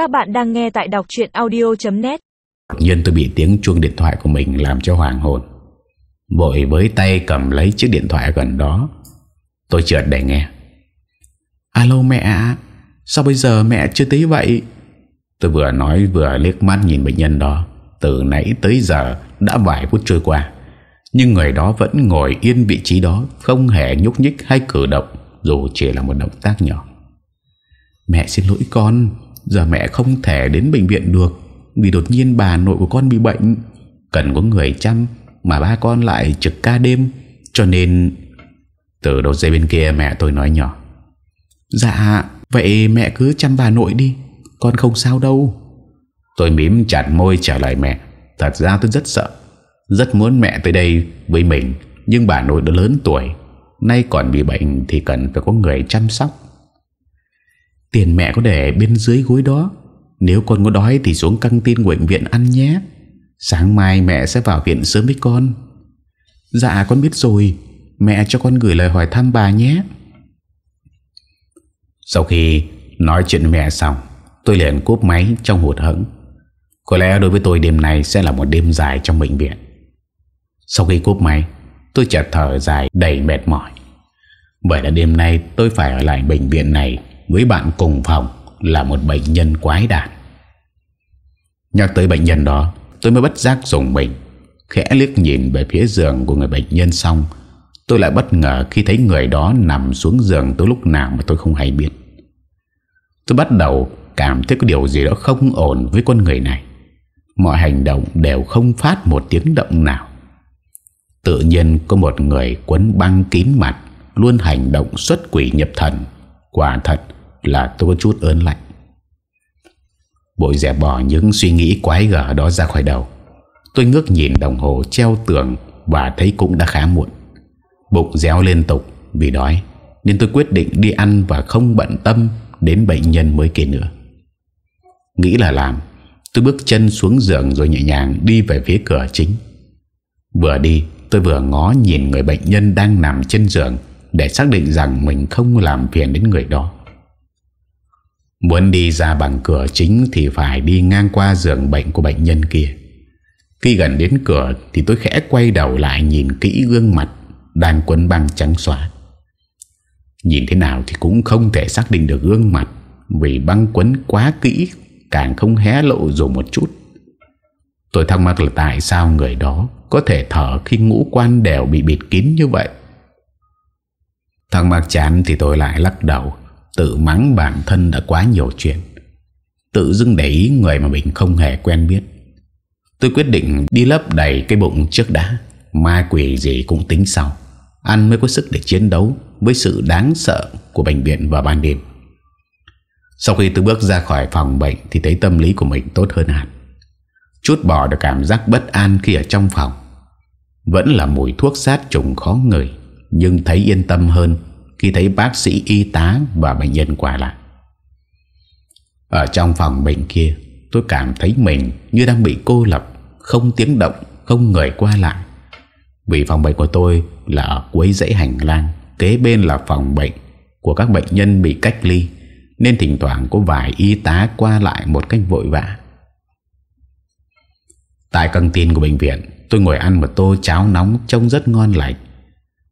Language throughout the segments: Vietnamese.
Các bạn đang nghe tại đọc chuyện audio.net nhiên tôi bị tiếng chuông điện thoại của mình làm cho hoàng hồn. Vội với tay cầm lấy chiếc điện thoại gần đó. Tôi trượt để nghe. Alo mẹ ạ, Sao bây giờ mẹ chưa tới vậy? Tôi vừa nói vừa liếc mắt nhìn bệnh nhân đó. Từ nãy tới giờ đã vài phút trôi qua, Nhưng người đó vẫn ngồi yên vị trí đó, Không hề nhúc nhích hay cử động, Dù chỉ là một động tác nhỏ. Mẹ xin lỗi con. Giờ mẹ không thể đến bệnh viện được, Vì đột nhiên bà nội của con bị bệnh. Cần có người chăm Mà ba con lại trực ca đêm. Cho nên, Từ đầu dây bên kia mẹ tôi nói nhỏ Dạ Vậy mẹ cứ chăm bà nội đi, Con không sao đâu. Tôi mím chặt môi trả lời mẹ, Thật ra tôi rất sợ, Rất muốn mẹ tới đây với mình, Nhưng bà nội đã lớn tuổi, Nay còn bị bệnh thì cần phải có người chăm sóc. Tiền mẹ có để bên dưới gối đó. Nếu con có đói thì xuống căng tin của bệnh viện ăn nhé. Sáng mai mẹ sẽ vào viện sớm với con. Dạ con biết rồi. Mẹ cho con gửi lời hỏi thăm bà nhé. Sau khi nói chuyện với mẹ xong, Tôi liền cúp máy trong hụt hẫng. Có lẽ đối với tôi đêm này sẽ là một đêm dài trong bệnh viện. Sau khi cúp máy, Tôi chợt thở dài đầy mệt mỏi. Bởi là đêm nay tôi phải ở lại bệnh viện này với bạn cùng phòng Là một bệnh nhân quái đản. Nhắc tới bệnh nhân đó, Tôi mới bất giác dùng mình, Khẽ liếc nhìn về phía giường của người bệnh nhân xong. Tôi lại bất ngờ khi thấy người đó nằm xuống giường tới lúc nào mà tôi không hay biết. Tôi bắt đầu cảm thấy có điều gì đó không ổn với con người này. Mọi hành động đều không phát một tiếng động nào. Tự nhiên có một người quấn băng kín mặt, Luôn hành động xuất quỷ nhập thần. Quả thật là tôi có chút ớn lạnh. Bội dẹp bỏ những suy nghĩ quái gở đó ra khỏi đầu. Tôi ngước nhìn đồng hồ treo tường Và thấy cũng đã khá muộn. Bụng réo liên tục vì đói, Nên tôi quyết định đi ăn và không bận tâm Đến bệnh nhân mới kia nữa. Nghĩ là làm, Tôi bước chân xuống giường rồi nhẹ nhàng đi về phía cửa chính. Vừa đi, tôi vừa ngó nhìn người bệnh nhân đang nằm trên giường Để xác định rằng mình không làm phiền đến người đó. Muốn đi ra bằng cửa chính thì phải đi ngang qua giường bệnh của bệnh nhân kia. Khi gần đến cửa thì tôi khẽ quay đầu lại nhìn kỹ gương mặt đang quấn băng trắng xóa. Nhìn thế nào thì cũng không thể xác định được gương mặt, Vì băng quấn quá kỹ, Càng không hé lộ dù một chút. Tôi thắc mắc là tại sao người đó Có thể thở khi ngũ quan đều bị bịt kín như vậy? Thắc mắc chán thì tôi lại lắc đầu. Tự mắng bản thân đã quá nhiều chuyện. Tự dưng để ý người mà mình không hề quen biết. Tôi quyết định đi lấp đầy cái bụng trước đã. Ma quỷ gì cũng tính sau. Ăn mới có sức để chiến đấu Với sự đáng sợ của bệnh viện vào ban đêm. Sau khi tôi bước ra khỏi phòng bệnh Thì thấy tâm lý của mình tốt hơn hẳn. Chút bỏ được cảm giác bất an khi ở trong phòng. Vẫn là mùi thuốc sát trùng khó ngửi, Nhưng thấy yên tâm hơn. Khi thấy bác sĩ y tá và bệnh nhân qua lại. Ở trong phòng bệnh kia, Tôi cảm thấy mình như đang bị cô lập, Không tiếng động, Không người qua lại. Vì phòng bệnh của tôi là ở cuối dãy hành lang, Kế bên là phòng bệnh Của các bệnh nhân bị cách ly, Nên thỉnh thoảng có vài y tá qua lại một cách vội vã. Tại căng tin của bệnh viện, Tôi ngồi ăn một tô cháo nóng Trông rất ngon lành.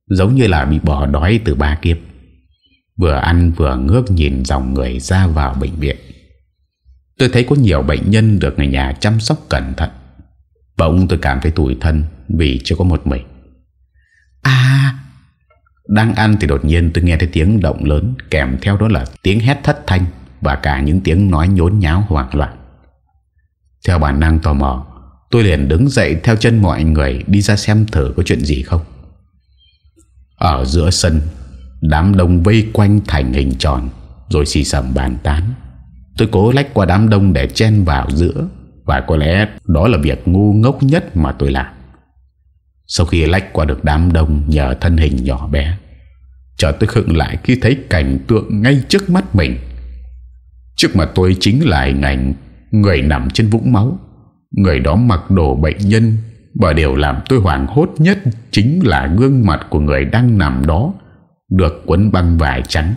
Giống như là bị bỏ đói từ ba kiếp. Vừa ăn vừa ngước nhìn dòng người ra vào bệnh viện. Tôi thấy có nhiều bệnh nhân được người nhà chăm sóc cẩn thận. Bỗng tôi cảm thấy tủi thân Vì chưa có một mình. À! Đang ăn thì đột nhiên tôi nghe thấy tiếng động lớn Kèm theo đó là tiếng hét thất thanh Và cả những tiếng nói nhốn nháo hoảng loạn. Theo bản năng tò mò, Tôi liền đứng dậy theo chân mọi người Đi ra xem thử có chuyện gì không. Ở giữa sân, Đám đông vây quanh thành hình tròn, Rồi xì xầm bàn tán. Tôi cố lách qua đám đông để chen vào giữa, Và có lẽ đó là việc ngu ngốc nhất mà tôi làm. Sau khi lách qua được đám đông nhờ thân hình nhỏ bé, Chợt tôi khựng lại khi thấy cảnh tượng ngay trước mắt mình. Trước mặt tôi chính là hình ảnh Người nằm trên vũng máu, Người đó mặc đồ bệnh nhân bởi điều làm tôi hoảng hốt nhất Chính là gương mặt của người đang nằm đó, Được quấn băng vải trắng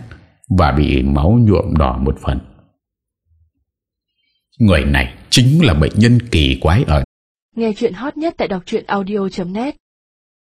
Và bị máu nhuộm đỏ một phần. Người này chính là bệnh nhân kỳ quái ở Nghe chuyện hot nhất tại đọc audio.net